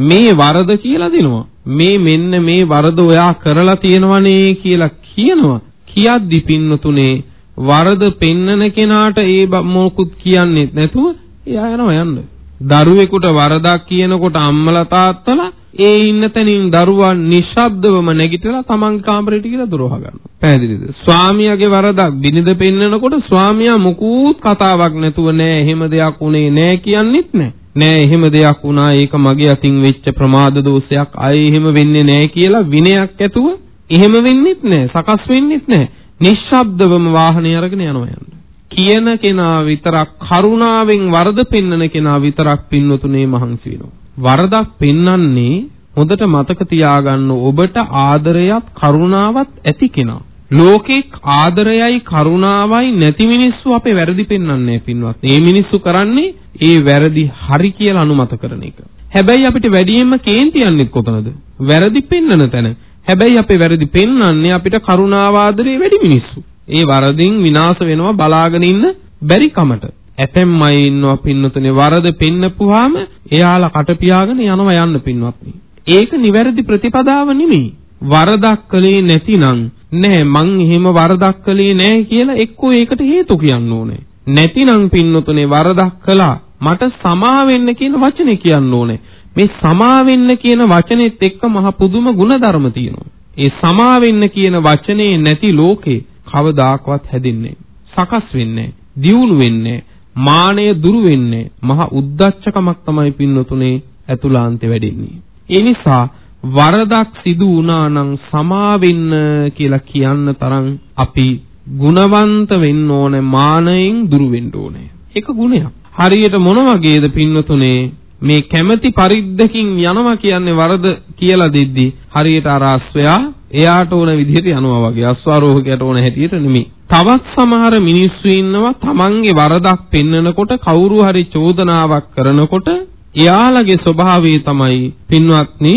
මේ වරද කියලා දෙනවා. මේ මෙන්න මේ වරද ඔයා කරලා තියෙනවනේ කියලා කියනවා. කියද්දි පින්වතුනේ වරද පෙන්නන කෙනාට ඒ මොකුත් කියන්නේ නැතුව එයා යනවා යන්න. දරුවෙකුට වරදක් කියනකොට අම්මලා තාත්තලා ඒ ඉන්න තැනින් දරුවා නිශ්ශබ්දවම නැගිටලා තමන්ගේ කාමරේට ගිහලා දොර වහගන්නවා. පැහැදිලිද? ස්වාමියාගේ වරදක් බිනිඳ පෙන්නනකොට ස්වාමියා මුකුත් කතාවක් නැතුව නෑ එහෙම දෙයක් උනේ නෑ කියන්නෙත් නෑ. නෑ එහෙම දෙයක් වුණා ඒක මගේ අතින් වෙච්ච ප්‍රමාද දෝෂයක් අය එහෙම වෙන්නේ නෑ කියලා විනයක් ඇතුව එහෙම වෙන්නෙත් නෑ සකස් වෙන්නෙත් නෑ නිශ්ශබ්දවම වාහනේ අරගෙන යනවා යන්න. කියන කෙනා විතරක් කරුණාවෙන් වරද පෙන්නන කෙනා විතරක් පින්වතුනේ මහන්සි වෙනවා. වරදක් පෙන්නන්නේ හොඳට මතක තියාගන්න ඔබට ආදරයත් කරුණාවත් ඇති කෙනා. ලෝකේ ආදරයයි කරුණාවයි නැති මිනිස්සු අපේ වැරදි පෙන්වන්නේ පින්වත්. මේ මිනිස්සු කරන්නේ ඒ වැරදි හරි කියලා අනුමත කරන එක. හැබැයි අපිට වැඩියෙන්ම කේන්ති යන්නේ කොතනද? වැරදි පෙන්වන තැන. හැබැයි අපේ වැරදි පෙන්වන්නේ අපිට කරුණාව ආදරේ වැඩි මිනිස්සු. ඒ වරදින් විනාශ වෙනවා බලාගෙන ඉන්න බැරි කමට. ඇතැම් අය ඉන්නවා පින්නතුනේ වරද පෙන්නපුවාම එයාලා කට පියාගෙන යනවා යන්න පින්වත්නි. ඒක නිවැරදි ප්‍රතිපදාව නෙමෙයි. වරදක් කළේ නැතිනම් නෑ මං එහෙම වරදක් කළේ නෑ කියලා එක්කෝ ඒකට හේතු කියන්න ඕනේ. නැතිනම් පින්නතුනේ වරදක් කළා මට සමා වෙන්න කියන වචනේ කියන්න ඕනේ. මේ සමා වෙන්න කියන වචනේත් එක්ක මහ පුදුම ಗುಣධර්ම තියෙනවා. ඒ සමා වෙන්න කියන වචනේ නැති ලෝකේ කවදාකවත් හැදෙන්නේ සකස් වෙන්නේ දියුණු වෙන්නේ මානය දුරු වෙන්නේ මහ උද්දච්චකමක් තමයි පින්නතුනේ ඇතුළාන්තේ වැඩෙන්නේ. ඒ නිසා වරදක් සිදු වුණා නම් සමා වෙන්න කියලා කියන්න තරම් අපි ගුණවන්ත වෙන්න ඕනේ මානයෙන් දුරු වෙන්න ඕනේ. ඒක ගුණයක්. හරියට මොන වගේද පින්නතුනේ මේ කැමැති පරිද්දකින් යනවා කියන්නේ වරද කියලා දෙද්දි හරියට අර අස්වැයා එයාට ඕන විදිහට යනවා වගේ අස්වාරෝහකයට ඕන හැටියට නෙමෙයි. තවත් සමහර මිනිස්සු ඉන්නවා තමන්ගේ වරදක් පෙන්නකොට කවුරු හරි චෝදනාවක් කරනකොට එයාලගේ ස්වභාවය තමයි පින්වත්නි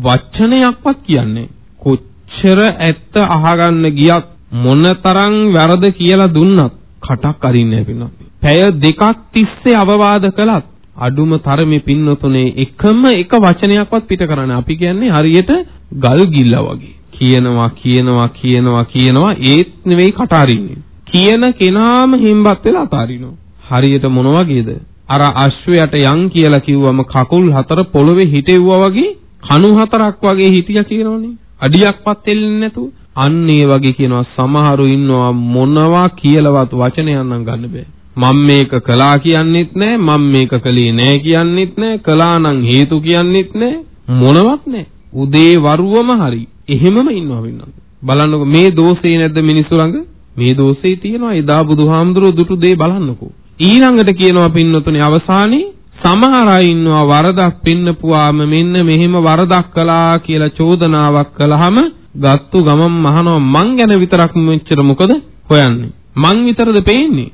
වචනයක්වත් කියන්නේ කොච්චර ඇත්ත අහගන්න ගියත් මොනතරම් වැරද කියලා දුන්නත් කටක් අරින්නේ නැහැ පින්වත්නි. පැය දෙකක් තිස්සේ අවවාද කළත් අඩුම තරමේ පින්නතුනේ එකම එක වචනයක්වත් පිට කරන්නේ අපි කියන්නේ හරියට ගල් ගිල්ලා වගේ. කියනවා කියනවා කියනවා කියනවා ඒත් නෙවෙයි කට අරින්නේ. කියන කෙනාම හිම්බත් වෙලා අතාරිනවා. හරියට මොන වගේද? අර අශ්වයට යන් කියලා කිව්වම කකුල් හතර පොළවේ හිටෙව්වා වගේ කණු හතරක් වගේ හිටියා කියනෝනේ. අඩියක්වත් එල්ලෙන්නේ නැතුව. අන්න ඒ වගේ කියනවා සමහරු ඉන්නවා මොනවා කියලාවත් වචනයක් නම් ගන්න බෑ. මම මේක කළා කියන්නෙත් නෑ මම මේක කළේ නෑ කියන්නෙත් නෑ කළා නම් හේතු කියන්නෙත් නෑ මොනවත් නෑ. උදේ වරුවම හරි එහෙමම ඉන්නවා වෙනවා. බලන්නකො මේ දෝෂේ නැද්ද මිනිස්සු ළඟ? මේ දෝෂේ තියෙනවා එදා බුදුහාමුදුරුවෝ දුටු දේ බලන්නකො. ඊළඟට කියනවා පින්නතුනේ අවසානයේ සමහර අය ඉන්නවා වරදක් පෙන්නපුවාම මෙන්න මෙහෙම වරදක් කළා කියලා චෝදනාවක් කළාම ගත්තු ගමන් මහනවා මං ගැන විතරක් මෙච්චර මොකද හොයන්නේ මං විතරද පේන්නේ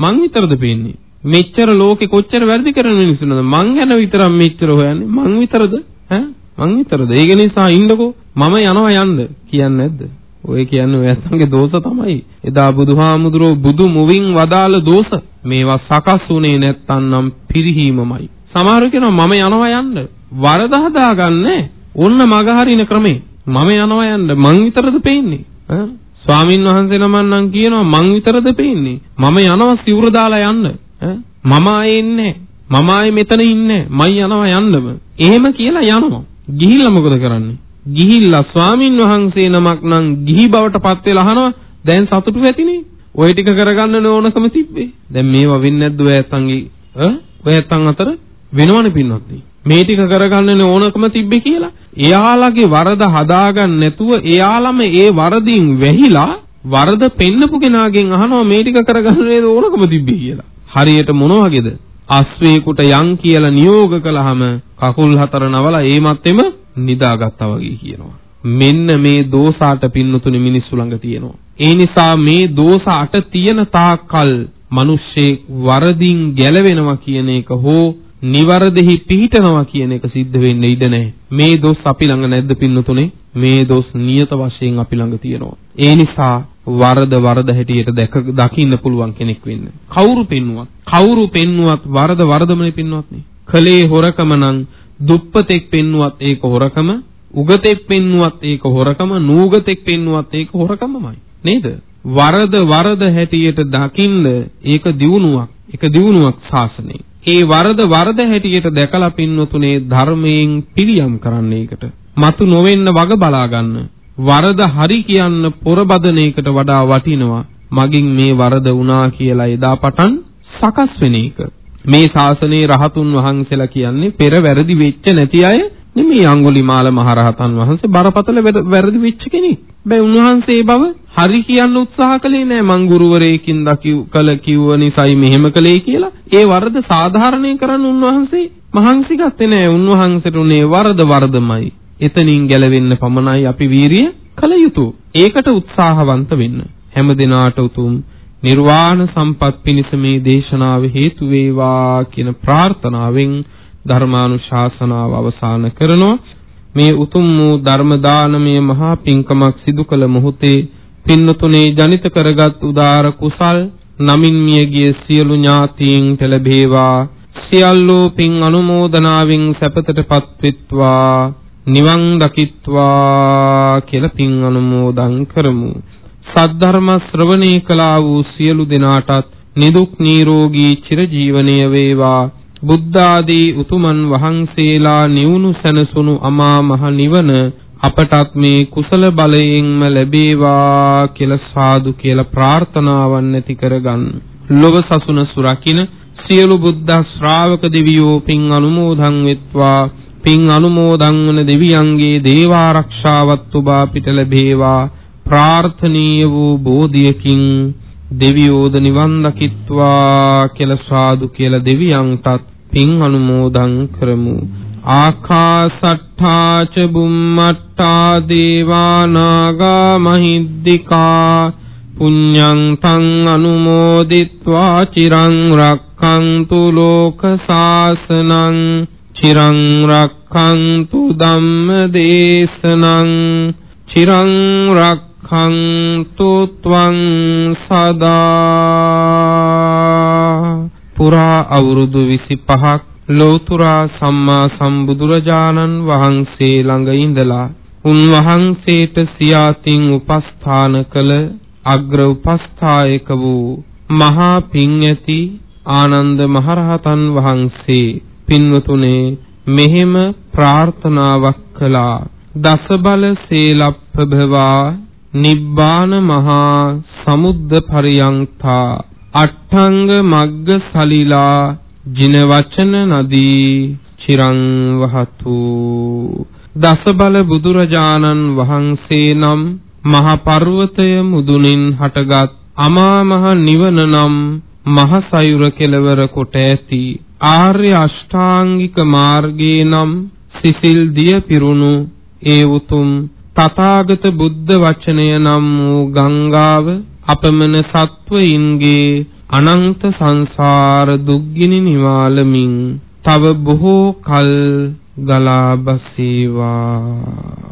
මං විතරද පේන්නේ මෙච්චර ලෝකෙ කොච්චර වැරදි කරන මිනිස්සුනද මං ගැන විතරක් මෙච්චර හොයන්නේ මං විතරද ඈ මං විතරද ඒක නිසා ඉන්නකෝ මම යනවා යන්න කියන්නේ නැද්ද ඔය කියන්නේ ඔයත්ගේ දෝෂ තමයි. එදා බුදුහාමුදුරෝ බුදු මුවින් වදාළ දෝෂ. මේවා සකස් වුණේ නැත්තම් පිරිහීමමයි. සමහර කෙනා මම යනවා යන්න. වරද හදාගන්නේ. ඔන්න මග හරින ක්‍රමේ. මම යනවා යන්න. මං විතරද පේන්නේ? ඈ ස්වාමින් වහන්සේ නමක් නම් කියනවා මං විතරද පේන්නේ? මම යනවා සිවුර දාලා යන්න. ඈ මම ආයේ ඉන්නේ මම ආයේ මෙතන ඉන්නේ මයි යනවා යන්නම. එහෙම කියලා යනවා. ගිහිල්ලා මොකද කරන්නේ? ගිහිල්ලා ස්වාමින් වහන්සේ නමක් නම් ගිහි බවට පත් වෙලා අහනවා දැන් සතුටු ඇතිනේ ඔය ටික කරගන්න ඕනකම තිබ්බේ දැන් මේවා වෙන්නේ නැද්ද ඔය ඇත්තන්ගේ ඈ ඔය ඇත්තන් අතර වෙනවනේ පින්වත්නි මේ ටික කරගන්න ඕනකම තිබ්බේ කියලා එයාලගේ වරද හදාගන්න නැතුව එයාලම ඒ වරදින් වැහිලා වරද පෙන්නපු කෙනාගෙන් අහනවා මේ ටික කරගන්න නේද ඕනකම තිබ්බේ කියලා හරියට මොන වගේද අස්වේකුට යන් කියලා නියෝග කළාම කකුල් හතර නවලා ඒමත් එම නිදාගත්තා වගේ කියනවා. මෙන්න මේ දෝසාට පින්නතුනි මිනිස්සු ළඟ තියෙනවා. ඒ නිසා මේ දෝස අට තියෙන තාක්කල් මිනිස්සේ වරදින් ගැලවෙනවා කියන එක හෝ නිවරදෙහි පිහිටනවා කියන එක සිද්ධ වෙන්න ඉඩ නැහැ. මේ දොස් අපි ළඟ නැද්ද පින්නතුනේ? මේ දොස් නියත වශයෙන් අපි ළඟ තියෙනවා. ඒ නිසා වරද වරද හැටියට දැක දකින්න පුළුවන් කෙනෙක් වෙන්න. කවුරු පෙන්නුවත් කවුරු පෙන්නුවත් වරද වරදමනේ පින්වත්නි. කලේ හොරකම නම් දුප්පතෙක් පෙන්නුවත් ඒක හොරකම, උගතෙක් පෙන්නුවත් ඒක හොරකම, නූගතෙක් පෙන්නුවත් ඒක හොරකමමයි. නේද? වරද වරද හැටියට දකින්න ඒක දියුණුවක්. ඒක දියුණුවක් ශාසනයේ. ඒ වරද වරද හැටියට දැකලා පින්වතුනේ ධර්මයෙන් පිළියම් කරන්න ඒකට. මතු නොවෙන්න වග බලා ගන්න. වරද හරි කියන්න පොරබදන එකට වඩා වටිනවා. මගින් මේ වරද වුණා කියලා එදා පටන් සකස් වෙන එක. මේ ශාසනයේ රහතුන් වහන්සේලා කියන්නේ පෙර වැරදි වෙච්ච නැති අය නෙමෙයි අඟුලිමාල මහරහතන් වහන්සේ බරපතල වැරදි වෙච්ච කෙනෙක්. හැබැයි උන්වහන්සේ බව හරි කියන්න උත්සාහ කළේ නෑ මං ගුරුවරයෙකින් දකිව් කළ කිව්ව නිසායි මෙහෙම කළේ කියලා. ඒ වරද සාධාරණය කරන්න උන්වහන්සේ මහන්සි ගත්තේ නෑ. උන්වහන්සේට උනේ වරද වරදමයි. එතනින් ගැලවෙන්න පමණයි අපි වීරිය කළ යුතු. ඒකට උත්සාහවන්ත වෙන්න. හැම දිනාට උතුම් නිර්වාණ සම්පත් පිණිස මේ දේශනාව හේතු වේවා කියන ප්‍රාර්ථනාවෙන් ධර්මානුශාසනාව අවසන් කරනවා. මේ උතුම් වූ ධර්ම දානමය මහා පිංකමක් සිදු කළ මොහොතේ පින්නතුනේ ජනිත කරගත් උදාර කුසල් නමින් මියගිය සියලු ඥාතීන්ට ලැබේවා. සියල්ලෝ පින් අනුමෝදනාවෙන් සැපතටපත් වෙත්වා නිවන් දකිත්වා කියලා පින් අනුමෝදන් කරමු. සද්ධර්ම ශ්‍රවණේ කළා වූ සියලු දෙනාටත් නිදුක් නිරෝගී චිරජීවනය වේවා. බුද්ධ ආදී උතුමන් වහන්සේලා නිවුණු සැනසුණු අමා මහ නිවන අපටත් මේ කුසල බලයෙන්ම ලැබේවා කියලා සාදු කියලා ප්‍රාර්ථනාවන් ඇති කරගන්න. ලොව සසුන සුරකින්න සියලු බුද්ධ ශ්‍රාවක දෙවියෝ පින් අනුමෝදන් වෙත්වා පින් අනුමෝදන් වන දෙවියන්ගේ දේවාරක්ෂාවත් ඔබ අපිට ලැබේවා ප්‍රාර්ථනීය වූ බෝධියකින් දෙවියෝද නිවන් දකිත්වා කියලා සාදු කියලා දෙවියන්ටත් පින් අනුමෝදන් කරමු. ආකාසට්ඨා ච බුම්මට්ඨා දේවා නාග මහිද්దికා පුඤ්ඤං තං අනුමෝදිත්වා චිරං රක්ඛන්තු ලෝක සාසනං චිරං රක්ඛන්තු ධම්ම දේශනං චිරං රක් රක්ඛන්තු ත්වං සදා පුරා අවුරුදු 25ක් ලෝතුරා සම්මා සම්බුදුරජාණන් වහන්සේ ළඟ ඉඳලා උන්වහන්සේට සියාතින් උපස්ථාන කළ අග්‍ර උපස්ථායක වූ මහා පිං ඇති ආනන්ද මහරහතන් වහන්සේ පින්වතුනේ මෙහෙම ප්‍රාර්ථනාවක් කළා. දස බල සීලප්පභවා නිබ්බාන මහා සමුද්ද පරියංතා අට්ඨංග මග්ග සලිලා ජින වචන නදී චිරං වහතු. දස බල බුදුරජාණන් වහන්සේ නම් මහ පර්වතය මුදුනින් හටගත් අමා මහ නිවන නම් මහ සයුර කෙලවර කොට ඇති ආර්ය අෂ්ටාංගික මාර්ගේ නම් සිසිල් දිය පිරුණු ඒ උතුම් තථාගත බුද්ධ වචනය නම් වූ ගංගාව අපමණ සත්වයින්ගේ අනන්ත සංසාර දුක්ගිනි නිවාලමින් තව බොහෝ කල් ගලා බසීවා